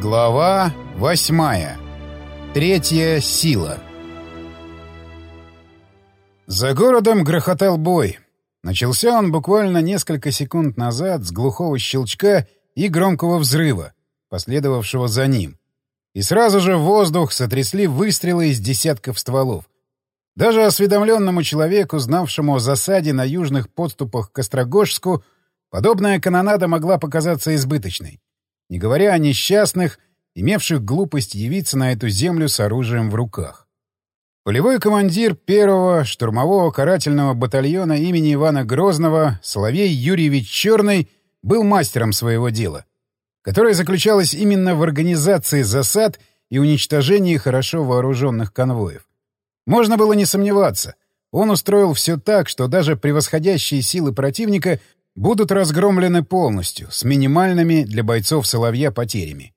Глава восьмая. Третья сила. За городом грохотал бой. Начался он буквально несколько секунд назад с глухого щелчка и громкого взрыва, последовавшего за ним. И сразу же в воздух сотрясли выстрелы из десятков стволов. Даже осведомленному человеку, знавшему о засаде на южных подступах к Острогожску, подобная канонада могла показаться избыточной не говоря о несчастных, имевших глупость явиться на эту землю с оружием в руках. Полевой командир первого штурмового карательного батальона имени Ивана Грозного Соловей Юрьевич Черный был мастером своего дела, которое заключалось именно в организации засад и уничтожении хорошо вооруженных конвоев. Можно было не сомневаться, он устроил все так, что даже превосходящие силы противника будут разгромлены полностью, с минимальными для бойцов Соловья потерями.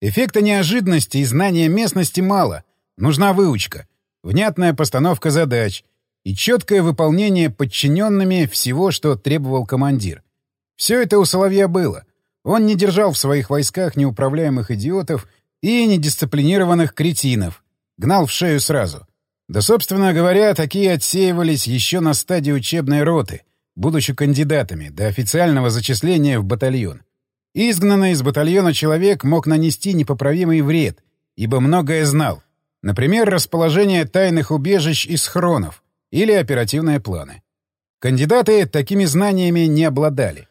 Эффекта неожиданности и знания местности мало. Нужна выучка, внятная постановка задач и четкое выполнение подчиненными всего, что требовал командир. Все это у Соловья было. Он не держал в своих войсках неуправляемых идиотов и недисциплинированных кретинов. Гнал в шею сразу. Да, собственно говоря, такие отсеивались еще на стадии учебной роты — будучи кандидатами, до официального зачисления в батальон. Изгнанный из батальона человек мог нанести непоправимый вред, ибо многое знал. Например, расположение тайных убежищ и схронов или оперативные планы. Кандидаты такими знаниями не обладали.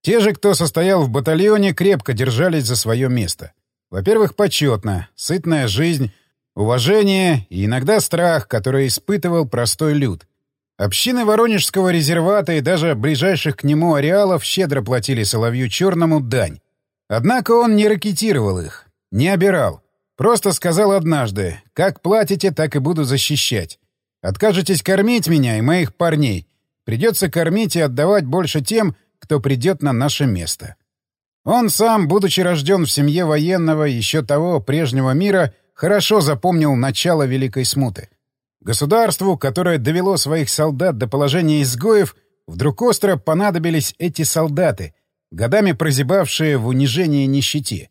Те же, кто состоял в батальоне, крепко держались за свое место. Во-первых, почетно, сытная жизнь, уважение и иногда страх, который испытывал простой люд — Общины Воронежского резервата и даже ближайших к нему ареалов щедро платили Соловью Черному дань. Однако он не ракетировал их, не обирал. Просто сказал однажды, как платите, так и буду защищать. Откажетесь кормить меня и моих парней. Придется кормить и отдавать больше тем, кто придет на наше место. Он сам, будучи рожден в семье военного еще того прежнего мира, хорошо запомнил начало Великой Смуты. Государству, которое довело своих солдат до положения изгоев, вдруг остро понадобились эти солдаты, годами прозябавшие в унижении и нищете.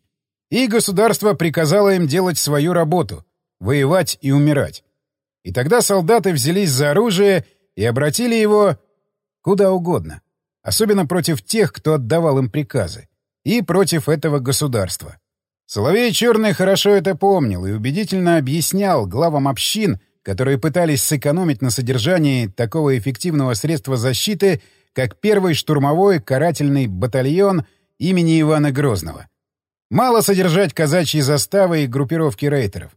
И государство приказало им делать свою работу — воевать и умирать. И тогда солдаты взялись за оружие и обратили его куда угодно, особенно против тех, кто отдавал им приказы, и против этого государства. Соловей Черный хорошо это помнил и убедительно объяснял главам общин — которые пытались сэкономить на содержании такого эффективного средства защиты, как первый штурмовой карательный батальон имени Ивана Грозного. Мало содержать казачьи заставы и группировки рейтеров.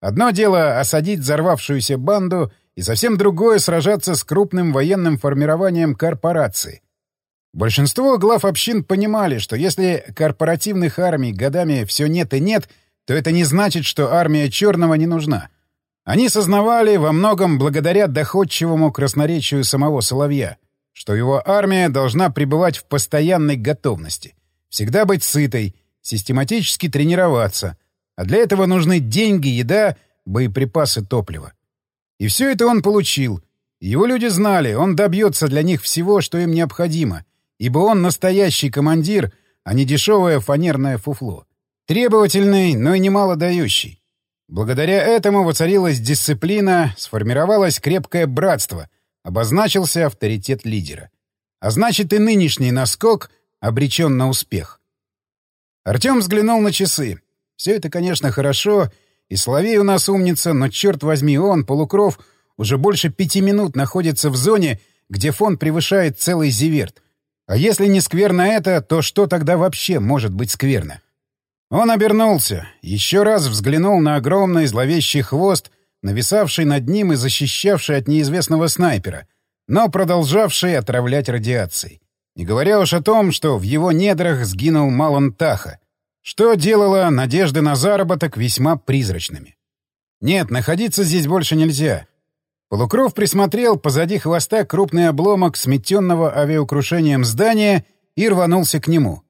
Одно дело — осадить взорвавшуюся банду, и совсем другое — сражаться с крупным военным формированием корпорации. Большинство глав общин понимали, что если корпоративных армий годами все нет и нет, то это не значит, что армия Черного не нужна — они сознавали во многом благодаря доходчивому красноречию самого Соловья, что его армия должна пребывать в постоянной готовности, всегда быть сытой, систематически тренироваться, а для этого нужны деньги, еда, боеприпасы, топливо. И все это он получил. Его люди знали, он добьется для них всего, что им необходимо, ибо он настоящий командир, а не дешевое фанерное фуфло. Требовательный, но и немало дающий. Благодаря этому воцарилась дисциплина, сформировалось крепкое братство, обозначился авторитет лидера. А значит, и нынешний наскок обречен на успех. Артем взглянул на часы. Все это, конечно, хорошо, и Соловей у нас умница, но, черт возьми, он, Полукров, уже больше пяти минут находится в зоне, где фон превышает целый зиверт. А если не скверно это, то что тогда вообще может быть скверно? Он обернулся, еще раз взглянул на огромный зловещий хвост, нависавший над ним и защищавший от неизвестного снайпера, но продолжавший отравлять радиацией. Не говоря уж о том, что в его недрах сгинул Малон Таха, что делало надежды на заработок весьма призрачными. Нет, находиться здесь больше нельзя. Полукров присмотрел позади хвоста крупный обломок сметенного авиакрушением здания и рванулся к нему.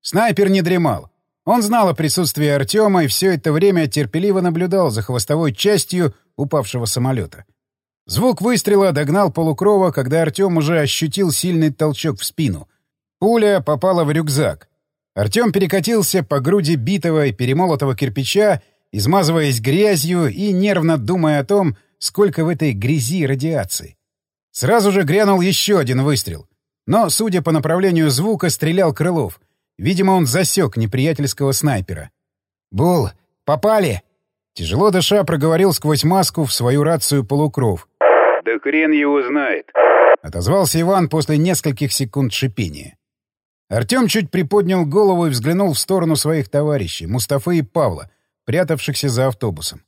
Снайпер не дремал. Он знал о присутствии Артема и все это время терпеливо наблюдал за хвостовой частью упавшего самолета. Звук выстрела догнал полукрова, когда Артем уже ощутил сильный толчок в спину. Пуля попала в рюкзак. Артем перекатился по груди битого и перемолотого кирпича, измазываясь грязью и нервно думая о том, сколько в этой грязи радиации. Сразу же грянул еще один выстрел. Но, судя по направлению звука, стрелял Крылов. Видимо, он засек неприятельского снайпера. «Бул, попали!» Тяжело дыша проговорил сквозь маску в свою рацию полукров. «Да хрен его знает!» — отозвался Иван после нескольких секунд шипения. Артем чуть приподнял голову и взглянул в сторону своих товарищей, Мустафы и Павла, прятавшихся за автобусом.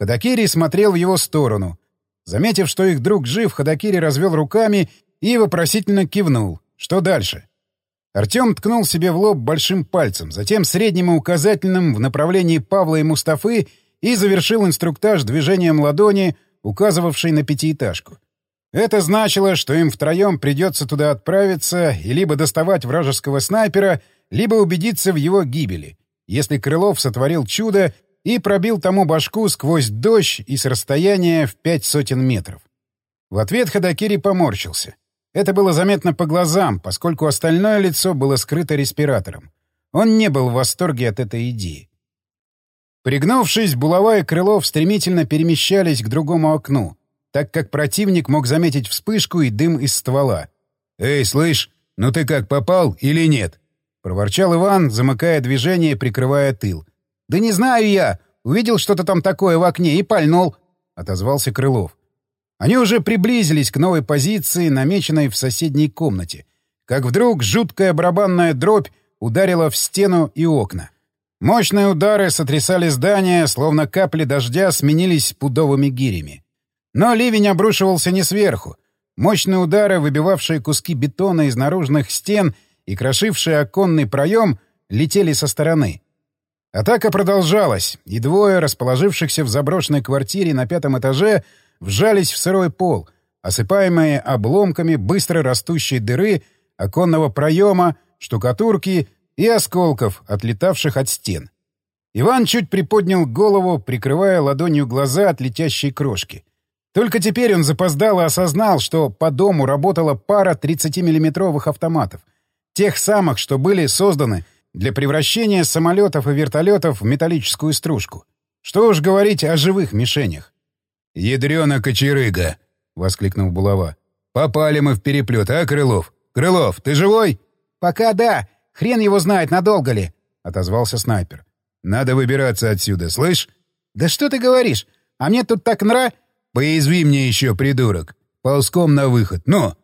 Ходокири смотрел в его сторону. Заметив, что их друг жив, Ходокири развел руками и вопросительно кивнул. Что дальше? Артем ткнул себе в лоб большим пальцем, затем средним и указательным в направлении Павла и Мустафы и завершил инструктаж движением ладони, указывавшей на пятиэтажку. Это значило, что им втроем придется туда отправиться и либо доставать вражеского снайпера, либо убедиться в его гибели, если Крылов сотворил чудо и пробил тому башку сквозь дождь и с расстояния в пять сотен метров. В ответ Ходокири поморщился. Это было заметно по глазам, поскольку остальное лицо было скрыто респиратором. Он не был в восторге от этой идеи. Пригнувшись, булава и Крылов стремительно перемещались к другому окну, так как противник мог заметить вспышку и дым из ствола. «Эй, слышь, ну ты как, попал или нет?» — проворчал Иван, замыкая движение, прикрывая тыл. «Да не знаю я. Увидел что-то там такое в окне и пальнул», — отозвался Крылов. Они уже приблизились к новой позиции, намеченной в соседней комнате, как вдруг жуткая барабанная дробь ударила в стену и окна. Мощные удары сотрясали здание, словно капли дождя сменились пудовыми гирями. Но ливень обрушивался не сверху. Мощные удары, выбивавшие куски бетона из наружных стен и крошившие оконный проем, летели со стороны. Атака продолжалась, и двое, расположившихся в заброшенной квартире на пятом этаже, вжались в сырой пол, осыпаемые обломками быстро растущей дыры, оконного проема, штукатурки и осколков, отлетавших от стен. Иван чуть приподнял голову, прикрывая ладонью глаза от летящей крошки. Только теперь он запоздало осознал, что по дому работала пара 30-миллиметровых автоматов. Тех самых, что были созданы для превращения самолетов и вертолетов в металлическую стружку. Что уж говорить о живых мишенях. «Ядрёна кочерыга!» — воскликнул Булава. «Попали мы в переплет, а, Крылов? Крылов, ты живой?» «Пока да. Хрен его знает, надолго ли?» — отозвался снайпер. «Надо выбираться отсюда, слышь?» «Да что ты говоришь? А мне тут так нра...» «Поязви мне еще, придурок. Ползком на выход. Ну!»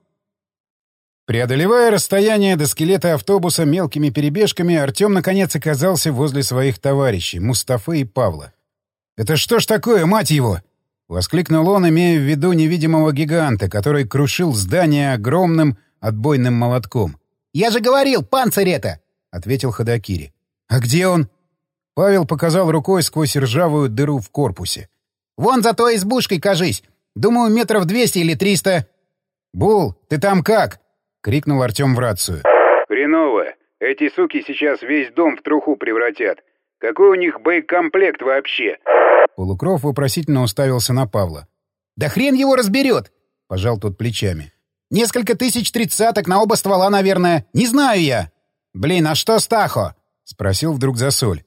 Преодолевая расстояние до скелета автобуса мелкими перебежками, Артем наконец оказался возле своих товарищей, Мустафы и Павла. «Это что ж такое, мать его?» — воскликнул он, имея в виду невидимого гиганта, который крушил здание огромным отбойным молотком. «Я же говорил, панцирь это!» — ответил Ходокири. «А где он?» Павел показал рукой сквозь ржавую дыру в корпусе. «Вон за той избушкой, кажись. Думаю, метров двести или триста». «Бул, ты там как?» — крикнул Артем в рацию. «Хреново. Эти суки сейчас весь дом в труху превратят. Какой у них боекомплект вообще?» Полукров вопросительно уставился на Павла. «Да хрен его разберет!» — пожал тот плечами. «Несколько тысяч тридцаток на оба ствола, наверное. Не знаю я!» «Блин, а что Стахо?» — спросил вдруг Засоль.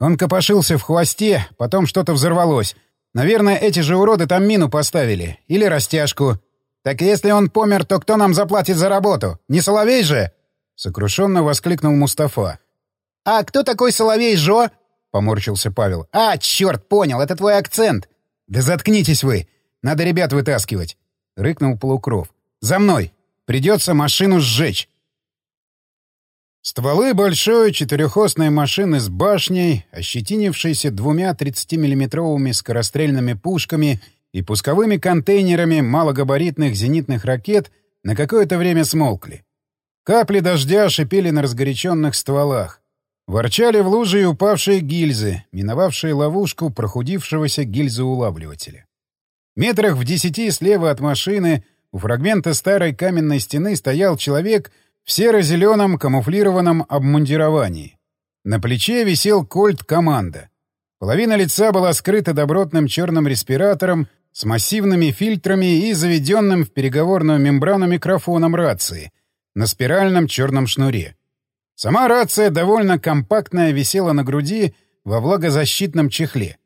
Он копошился в хвосте, потом что-то взорвалось. Наверное, эти же уроды там мину поставили. Или растяжку. Так если он помер, то кто нам заплатит за работу? Не Соловей же?» Сокрушенно воскликнул Мустафа. «А кто такой Соловей Жо?» поморщился Павел. «А, черт, понял, это твой акцент!» «Да заткнитесь вы! Надо ребят вытаскивать!» — рыкнул Полукров. «За мной! Придется машину сжечь!» Стволы большой четырехосной машины с башней, ощетинившейся двумя 30-миллиметровыми скорострельными пушками и пусковыми контейнерами малогабаритных зенитных ракет, на какое-то время смолкли. Капли дождя шипели на разгоряченных стволах. Ворчали в луже и упавшие гильзы, миновавшие ловушку прохудившегося гильзоулавливателя. Метрах в десяти слева от машины у фрагмента старой каменной стены стоял человек в серо-зеленом камуфлированном обмундировании. На плече висел кольт «Команда». Половина лица была скрыта добротным черным респиратором с массивными фильтрами и заведенным в переговорную мембрану микрофоном рации на спиральном черном шнуре. Сама рация довольно компактная висела на груди во влагозащитном чехле.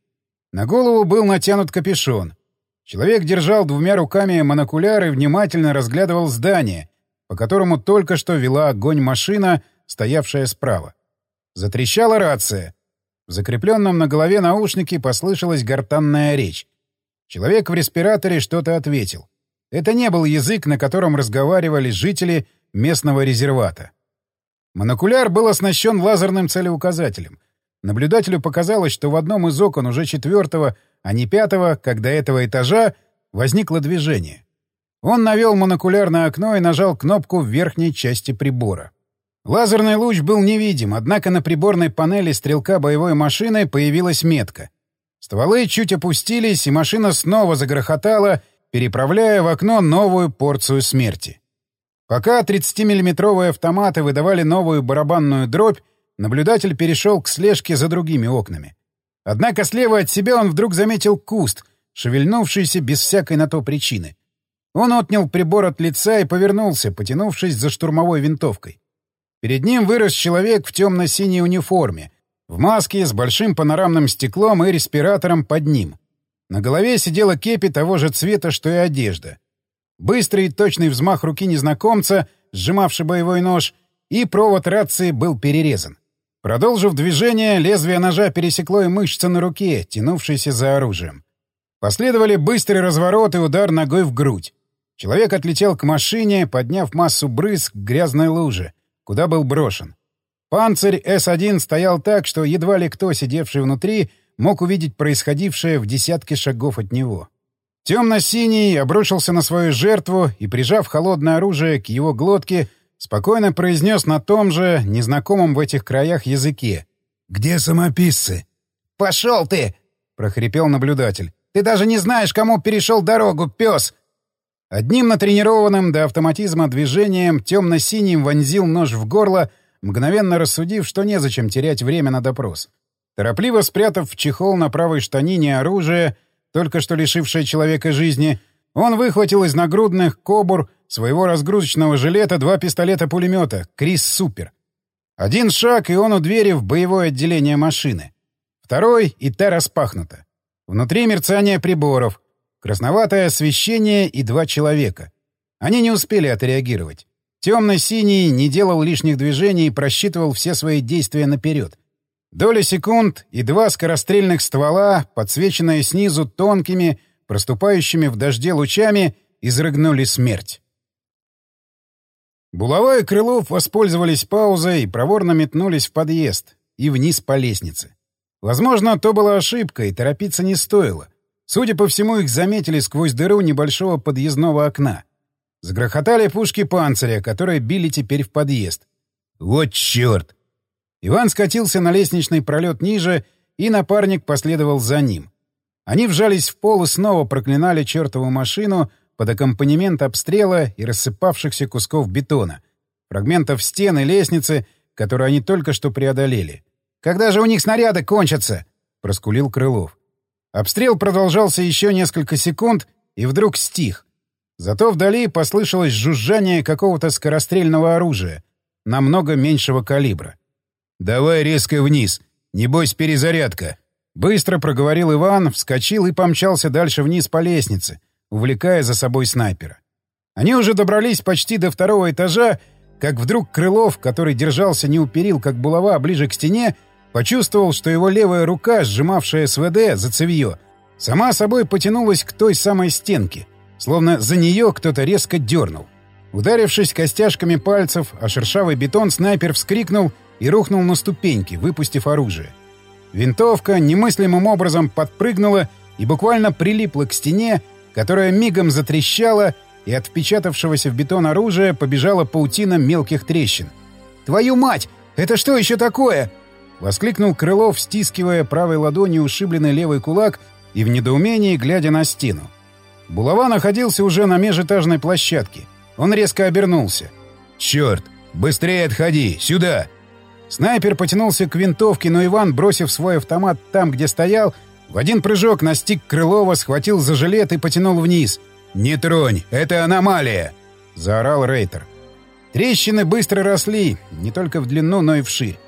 На голову был натянут капюшон. Человек держал двумя руками монокуляр и внимательно разглядывал здание, по которому только что вела огонь машина, стоявшая справа. Затрещала рация. В закрепленном на голове наушнике послышалась гортанная речь. Человек в респираторе что-то ответил. Это не был язык, на котором разговаривали жители местного резервата. Монокуляр был оснащен лазерным целеуказателем. Наблюдателю показалось, что в одном из окон уже четвертого, а не пятого, как до этого этажа, возникло движение. Он навел монокуляр на окно и нажал кнопку в верхней части прибора. Лазерный луч был невидим, однако на приборной панели стрелка боевой машины появилась метка. Стволы чуть опустились, и машина снова загрохотала, переправляя в окно новую порцию смерти. Пока 30-миллиметровые автоматы выдавали новую барабанную дробь, наблюдатель перешел к слежке за другими окнами. Однако слева от себя он вдруг заметил куст, шевельнувшийся без всякой на то причины. Он отнял прибор от лица и повернулся, потянувшись за штурмовой винтовкой. Перед ним вырос человек в темно-синей униформе, в маске с большим панорамным стеклом и респиратором под ним. На голове сидела кепи того же цвета, что и одежда. Быстрый и точный взмах руки незнакомца, сжимавший боевой нож, и провод рации был перерезан. Продолжив движение, лезвие ножа пересекло и мышцы на руке, тянувшейся за оружием. Последовали быстрый разворот и удар ногой в грудь. Человек отлетел к машине, подняв массу брызг к грязной луже, куда был брошен. Панцирь С-1 стоял так, что едва ли кто, сидевший внутри, мог увидеть происходившее в десятке шагов от него. Темно-синий обрушился на свою жертву и, прижав холодное оружие к его глотке, спокойно произнес на том же, незнакомом в этих краях языке. «Где самописцы?» «Пошел ты!» — прохрипел наблюдатель. «Ты даже не знаешь, кому перешел дорогу, пес!» Одним натренированным до автоматизма движением темно-синим вонзил нож в горло, мгновенно рассудив, что незачем терять время на допрос. Торопливо спрятав в чехол на правой штанине оружие, только что лишившее человека жизни, он выхватил из нагрудных кобур своего разгрузочного жилета два пистолета-пулемета «Крис Супер». Один шаг, и он у двери в боевое отделение машины. Второй, и та распахнута. Внутри мерцание приборов, красноватое освещение и два человека. Они не успели отреагировать. Темно-синий не делал лишних движений и просчитывал все свои действия наперед. Доля секунд и два скорострельных ствола, подсвеченные снизу тонкими, проступающими в дожде лучами, изрыгнули смерть. Булава и Крылов воспользовались паузой и проворно метнулись в подъезд и вниз по лестнице. Возможно, то была ошибка, и торопиться не стоило. Судя по всему, их заметили сквозь дыру небольшого подъездного окна. Загрохотали пушки панциря, которые били теперь в подъезд. «Вот черт!» Иван скатился на лестничный пролет ниже, и напарник последовал за ним. Они вжались в пол и снова проклинали чертову машину под аккомпанемент обстрела и рассыпавшихся кусков бетона, фрагментов стен и лестницы, которые они только что преодолели. «Когда же у них снаряды кончатся?» — проскулил Крылов. Обстрел продолжался еще несколько секунд и вдруг стих. Зато вдали послышалось жужжание какого-то скорострельного оружия, намного меньшего калибра. «Давай резко вниз. Небось, перезарядка». Быстро проговорил Иван, вскочил и помчался дальше вниз по лестнице, увлекая за собой снайпера. Они уже добрались почти до второго этажа, как вдруг Крылов, который держался не у перил, как булава, а ближе к стене, почувствовал, что его левая рука, сжимавшая СВД за цевье, сама собой потянулась к той самой стенке, словно за нее кто-то резко дернул. Ударившись костяшками пальцев, а шершавый бетон снайпер вскрикнул — и рухнул на ступеньки, выпустив оружие. Винтовка немыслимым образом подпрыгнула и буквально прилипла к стене, которая мигом затрещала, и от впечатавшегося в бетон оружия побежала паутина мелких трещин. «Твою мать! Это что еще такое?» — воскликнул Крылов, стискивая правой ладонью ушибленный левый кулак и в недоумении глядя на стену. Булава находился уже на межэтажной площадке. Он резко обернулся. «Черт! Быстрее отходи! Сюда!» Снайпер потянулся к винтовке, но Иван, бросив свой автомат там, где стоял, в один прыжок настиг Крылова, схватил за жилет и потянул вниз. «Не тронь! Это аномалия!» — заорал Рейтер. Трещины быстро росли, не только в длину, но и вширь.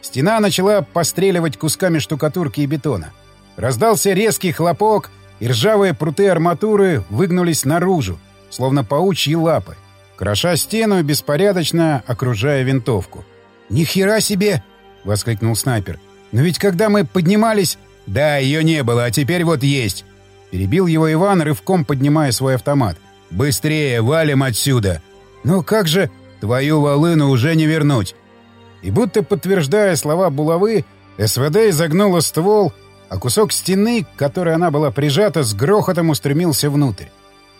Стена начала постреливать кусками штукатурки и бетона. Раздался резкий хлопок, и ржавые пруты арматуры выгнулись наружу, словно паучьи лапы, кроша стену и беспорядочно окружая винтовку. «Ни хера себе!» — воскликнул снайпер. «Но ведь когда мы поднимались...» «Да, ее не было, а теперь вот есть!» Перебил его Иван, рывком поднимая свой автомат. «Быстрее, валим отсюда!» «Ну как же...» «Твою волыну уже не вернуть!» И будто подтверждая слова булавы, СВД изогнула ствол, а кусок стены, к которой она была прижата, с грохотом устремился внутрь.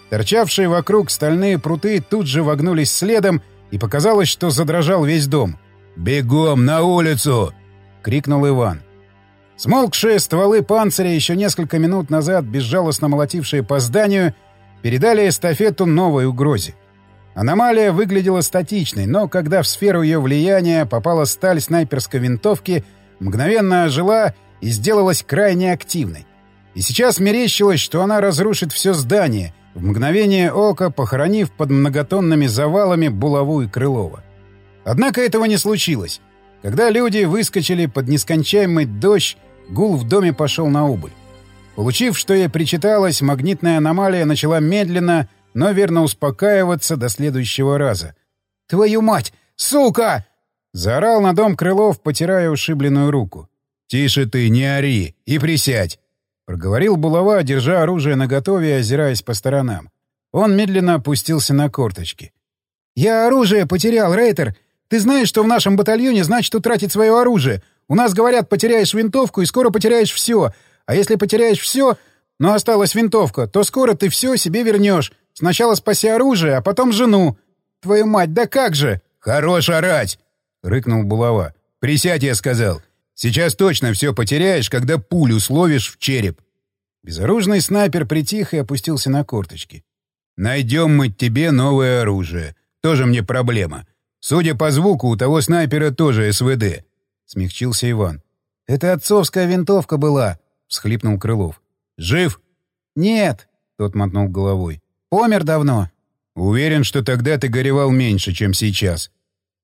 Торчавшие вокруг стальные пруты тут же вогнулись следом, и показалось, что задрожал весь дом. «Бегом на улицу!» — крикнул Иван. Смолкшие стволы панциря, еще несколько минут назад безжалостно молотившие по зданию, передали эстафету новой угрозе. Аномалия выглядела статичной, но когда в сферу ее влияния попала сталь снайперской винтовки, мгновенно ожила и сделалась крайне активной. И сейчас мерещилось, что она разрушит все здание, в мгновение ока похоронив под многотонными завалами булаву и Крылова. Однако этого не случилось. Когда люди выскочили под нескончаемый дождь, Гул в доме пошел на убыль. Получив, что ей причиталось, магнитная аномалия начала медленно, но верно успокаиваться до следующего раза. «Твою мать! Сука!» — заорал на дом Крылов, потирая ушибленную руку. «Тише ты, не ори! И присядь!» — проговорил булава, держа оружие наготове и озираясь по сторонам. Он медленно опустился на корточки. «Я оружие потерял, Рейтер! Ты знаешь, что в нашем батальоне значит утратить свое оружие? У нас говорят, потеряешь винтовку и скоро потеряешь все. А если потеряешь все, но осталась винтовка, то скоро ты все себе вернешь. Сначала спаси оружие, а потом жену. Твою мать, да как же? Хорош орать! рыкнул булава. Присядь, я сказал. Сейчас точно все потеряешь, когда пулю словишь в череп. Безоружный снайпер притих и опустился на корточки. Найдем мы тебе новое оружие. Тоже мне проблема. Судя по звуку, у того снайпера тоже СВД. — смягчился Иван. «Это отцовская винтовка была», — всхлипнул Крылов. «Жив?» «Нет», — тот мотнул головой. «Помер давно». «Уверен, что тогда ты горевал меньше, чем сейчас».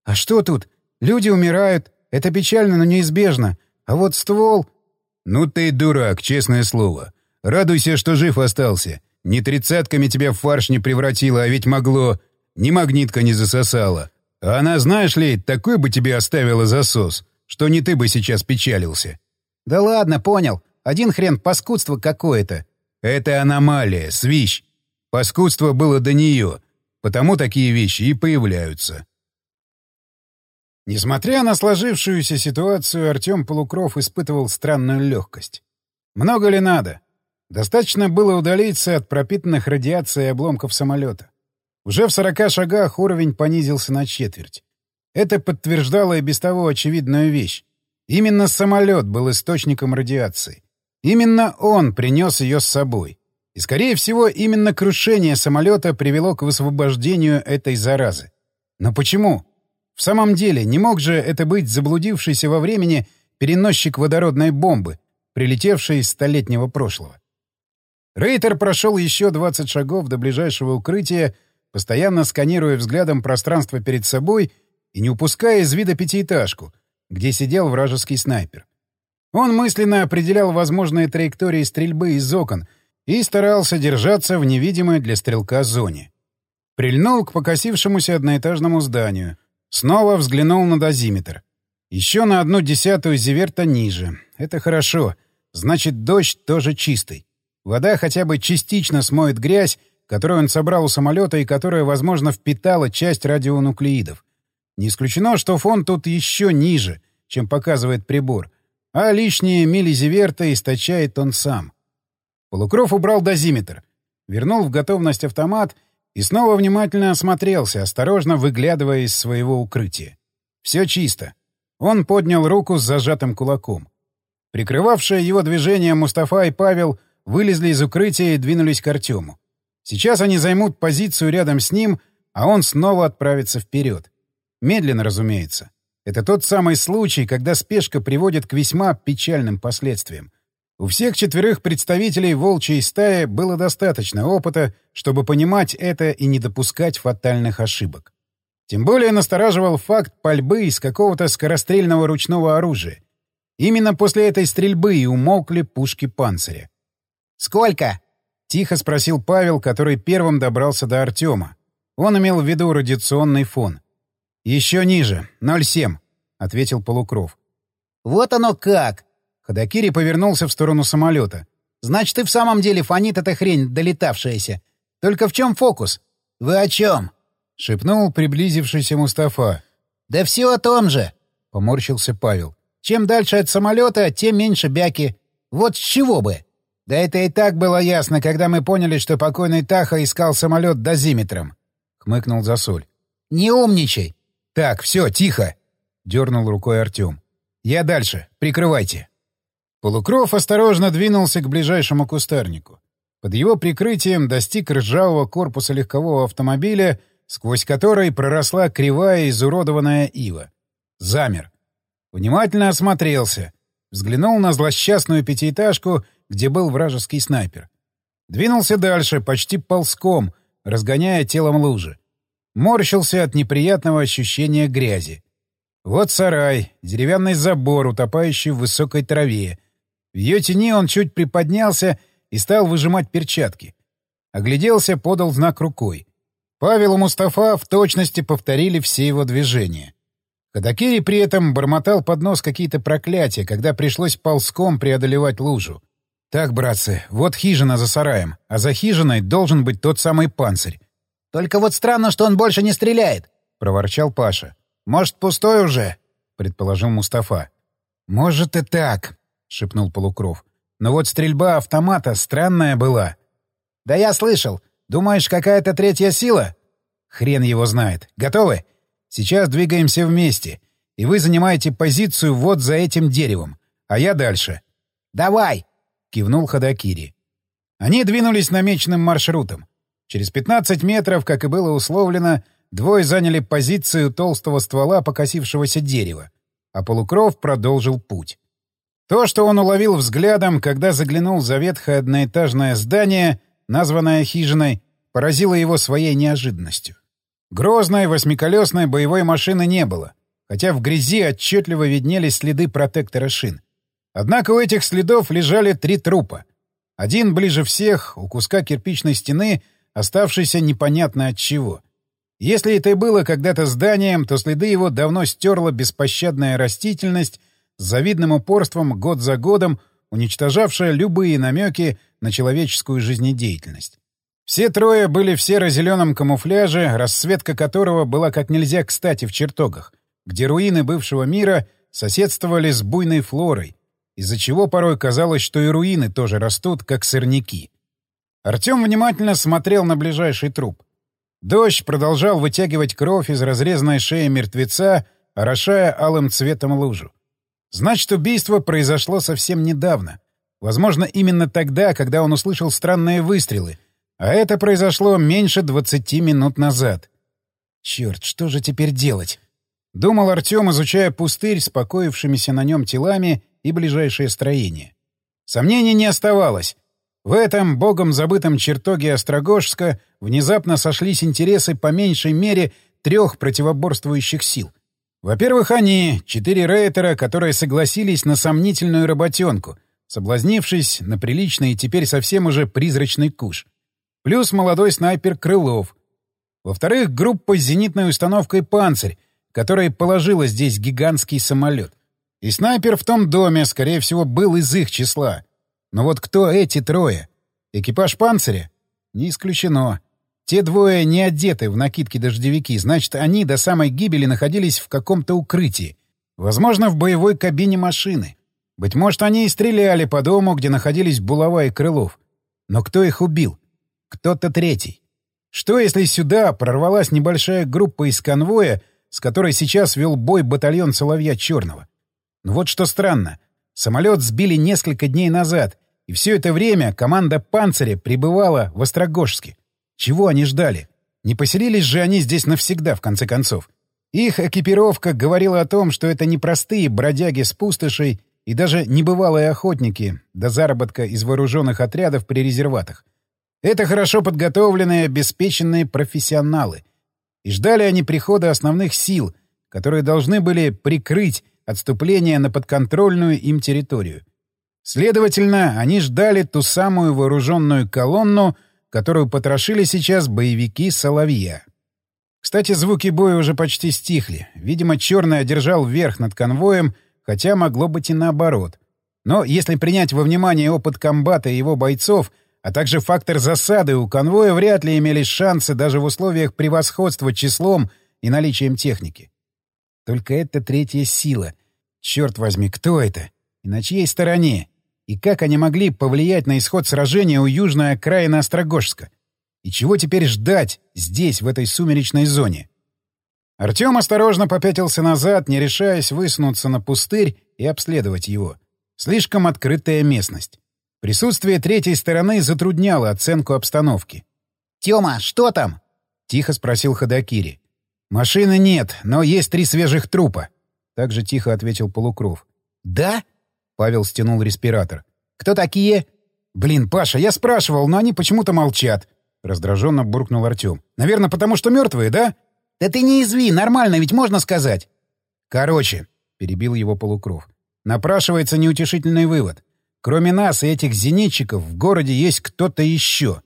«А что тут? Люди умирают. Это печально, но неизбежно. А вот ствол...» «Ну ты дурак, честное слово. Радуйся, что жив остался. Ни тридцатками тебя в фарш не превратило, а ведь могло. Ни магнитка не засосала. А она, знаешь ли, такой бы тебе оставила засос что не ты бы сейчас печалился. — Да ладно, понял. Один хрен паскудство какое-то. — Это аномалия, свищ. Паскудство было до нее, потому такие вещи и появляются. Несмотря на сложившуюся ситуацию, Артем Полукров испытывал странную легкость. Много ли надо? Достаточно было удалиться от пропитанных радиацией обломков самолета. Уже в сорока шагах уровень понизился на четверть. Это подтверждало и без того очевидную вещь. Именно самолет был источником радиации. Именно он принес ее с собой. И, скорее всего, именно крушение самолета привело к высвобождению этой заразы. Но почему? В самом деле, не мог же это быть заблудившийся во времени переносчик водородной бомбы, прилетевший из столетнего прошлого. Рейтер прошел еще 20 шагов до ближайшего укрытия, постоянно сканируя взглядом пространство перед собой — и не упуская из вида пятиэтажку, где сидел вражеский снайпер. Он мысленно определял возможные траектории стрельбы из окон и старался держаться в невидимой для стрелка зоне. Прильнул к покосившемуся одноэтажному зданию. Снова взглянул на дозиметр. Еще на одну десятую зиверта ниже. Это хорошо. Значит, дождь тоже чистый. Вода хотя бы частично смоет грязь, которую он собрал у самолета и которая, возможно, впитала часть радионуклеидов. Не исключено, что фон тут еще ниже, чем показывает прибор, а лишние миллизиверта источает он сам. Полукров убрал дозиметр, вернул в готовность автомат и снова внимательно осмотрелся, осторожно выглядывая из своего укрытия. Все чисто. Он поднял руку с зажатым кулаком. Прикрывавшие его движение Мустафа и Павел вылезли из укрытия и двинулись к Артему. Сейчас они займут позицию рядом с ним, а он снова отправится вперед. Медленно, разумеется. Это тот самый случай, когда спешка приводит к весьма печальным последствиям. У всех четверых представителей волчьей стаи было достаточно опыта, чтобы понимать это и не допускать фатальных ошибок. Тем более настораживал факт пальбы из какого-то скорострельного ручного оружия. Именно после этой стрельбы и умолкли пушки панциря. «Сколько?» — тихо спросил Павел, который первым добрался до Артема. Он имел в виду радиационный фон. «Еще ниже, 0,7», — ответил Полукров. «Вот оно как!» Ходокири повернулся в сторону самолета. «Значит, и в самом деле фонит эта хрень, долетавшаяся. Только в чем фокус? Вы о чем?» — шепнул приблизившийся Мустафа. «Да все о том же!» — поморщился Павел. «Чем дальше от самолета, тем меньше бяки. Вот с чего бы!» «Да это и так было ясно, когда мы поняли, что покойный Таха искал самолет дозиметром», — хмыкнул Засоль. «Не умничай!» «Так, все, тихо!» — дернул рукой Артем. «Я дальше. Прикрывайте». Полукров осторожно двинулся к ближайшему кустарнику. Под его прикрытием достиг ржавого корпуса легкового автомобиля, сквозь который проросла кривая изуродованная ива. Замер. Внимательно осмотрелся. Взглянул на злосчастную пятиэтажку, где был вражеский снайпер. Двинулся дальше, почти ползком, разгоняя телом лужи. Морщился от неприятного ощущения грязи. Вот сарай, деревянный забор, утопающий в высокой траве. В ее тени он чуть приподнялся и стал выжимать перчатки. Огляделся, подал знак рукой. Павел и Мустафа в точности повторили все его движения. Кадакири при этом бормотал под нос какие-то проклятия, когда пришлось ползком преодолевать лужу. «Так, братцы, вот хижина за сараем, а за хижиной должен быть тот самый панцирь». «Только вот странно, что он больше не стреляет», — проворчал Паша. «Может, пустой уже?» — предположил Мустафа. «Может и так», — шепнул Полукров. «Но вот стрельба автомата странная была». «Да я слышал. Думаешь, какая-то третья сила?» «Хрен его знает. Готовы? Сейчас двигаемся вместе. И вы занимаете позицию вот за этим деревом. А я дальше». «Давай!» — кивнул Ходокири. Они двинулись намеченным маршрутом. Через 15 метров, как и было условлено, двое заняли позицию толстого ствола покосившегося дерева, а Полукров продолжил путь. То, что он уловил взглядом, когда заглянул за ветхое одноэтажное здание, названное хижиной, поразило его своей неожиданностью. Грозной восьмиколесной боевой машины не было, хотя в грязи отчетливо виднелись следы протектора шин. Однако у этих следов лежали три трупа. Один ближе всех, у куска кирпичной стены, оставшийся непонятно от чего. Если это и было когда-то зданием, то следы его давно стерла беспощадная растительность с завидным упорством год за годом, уничтожавшая любые намеки на человеческую жизнедеятельность. Все трое были в серо-зеленом камуфляже, расцветка которого была как нельзя кстати в чертогах, где руины бывшего мира соседствовали с буйной флорой, из-за чего порой казалось, что и руины тоже растут, как сорняки. Артем внимательно смотрел на ближайший труп. Дождь продолжал вытягивать кровь из разрезанной шеи мертвеца, орошая алым цветом лужу. Значит, убийство произошло совсем недавно. Возможно, именно тогда, когда он услышал странные выстрелы. А это произошло меньше 20 минут назад. Черт, что же теперь делать? Думал Артем, изучая пустырь с покоившимися на нем телами и ближайшее строение. Сомнений не оставалось. В этом богом забытом чертоге Острогожска внезапно сошлись интересы по меньшей мере трех противоборствующих сил. Во-первых, они, четыре рейтера, которые согласились на сомнительную работенку, соблазнившись на приличный и теперь совсем уже призрачный куш. Плюс молодой снайпер Крылов. Во-вторых, группа с зенитной установкой «Панцирь», которая положила здесь гигантский самолет. И снайпер в том доме, скорее всего, был из их числа. Но вот кто эти трое? Экипаж «Панциря»? Не исключено. Те двое не одеты в накидки-дождевики, значит, они до самой гибели находились в каком-то укрытии. Возможно, в боевой кабине машины. Быть может, они и стреляли по дому, где находились Булава и Крылов. Но кто их убил? Кто-то третий. Что, если сюда прорвалась небольшая группа из конвоя, с которой сейчас вел бой батальон Соловья Черного? Но вот что странно. Самолет сбили несколько дней назад, и все это время команда «Панциря» пребывала в Острогожске. Чего они ждали? Не поселились же они здесь навсегда, в конце концов. Их экипировка говорила о том, что это не простые бродяги с пустошей и даже небывалые охотники до заработка из вооруженных отрядов при резерватах. Это хорошо подготовленные, обеспеченные профессионалы. И ждали они прихода основных сил, которые должны были прикрыть отступление на подконтрольную им территорию. Следовательно, они ждали ту самую вооруженную колонну, которую потрошили сейчас боевики «Соловья». Кстати, звуки боя уже почти стихли. Видимо, Черный одержал верх над конвоем, хотя могло быть и наоборот. Но если принять во внимание опыт комбата и его бойцов, а также фактор засады, у конвоя вряд ли имелись шансы даже в условиях превосходства числом и наличием техники. Только это третья сила. Черт возьми, кто это? И на чьей стороне? И как они могли повлиять на исход сражения у южной окраины Острогожска? И чего теперь ждать здесь, в этой сумеречной зоне? Артем осторожно попятился назад, не решаясь высунуться на пустырь и обследовать его. Слишком открытая местность. Присутствие третьей стороны затрудняло оценку обстановки. «Тёма, что там?» — тихо спросил Ходокири. «Машины нет, но есть три свежих трупа», — также тихо ответил Полукров. «Да?» — Павел стянул респиратор. «Кто такие?» «Блин, Паша, я спрашивал, но они почему-то молчат. Раздраженно буркнул Артем. «Наверное, потому что мертвые, да?» «Да ты не изви, нормально ведь можно сказать». «Короче», — перебил его Полукров, — «напрашивается неутешительный вывод. Кроме нас и этих зенитчиков в городе есть кто-то еще».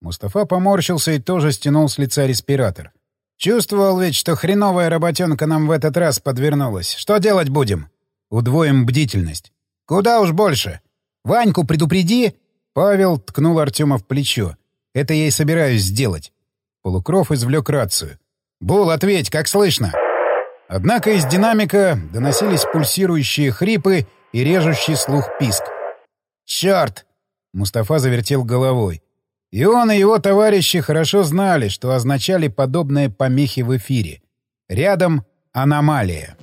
Мустафа поморщился и тоже стянул с лица респиратор. «Чувствовал ведь, что хреновая работенка нам в этот раз подвернулась. Что делать будем?» «Удвоим бдительность». «Куда уж больше?» «Ваньку предупреди!» Павел ткнул Артема в плечо. Это я и собираюсь сделать. Полукров извлек рацию. «Бул, ответь, как слышно?» Однако из динамика доносились пульсирующие хрипы и режущий слух писк. «Черт!» — Мустафа завертел головой. И он, и его товарищи хорошо знали, что означали подобные помехи в эфире. Рядом аномалия.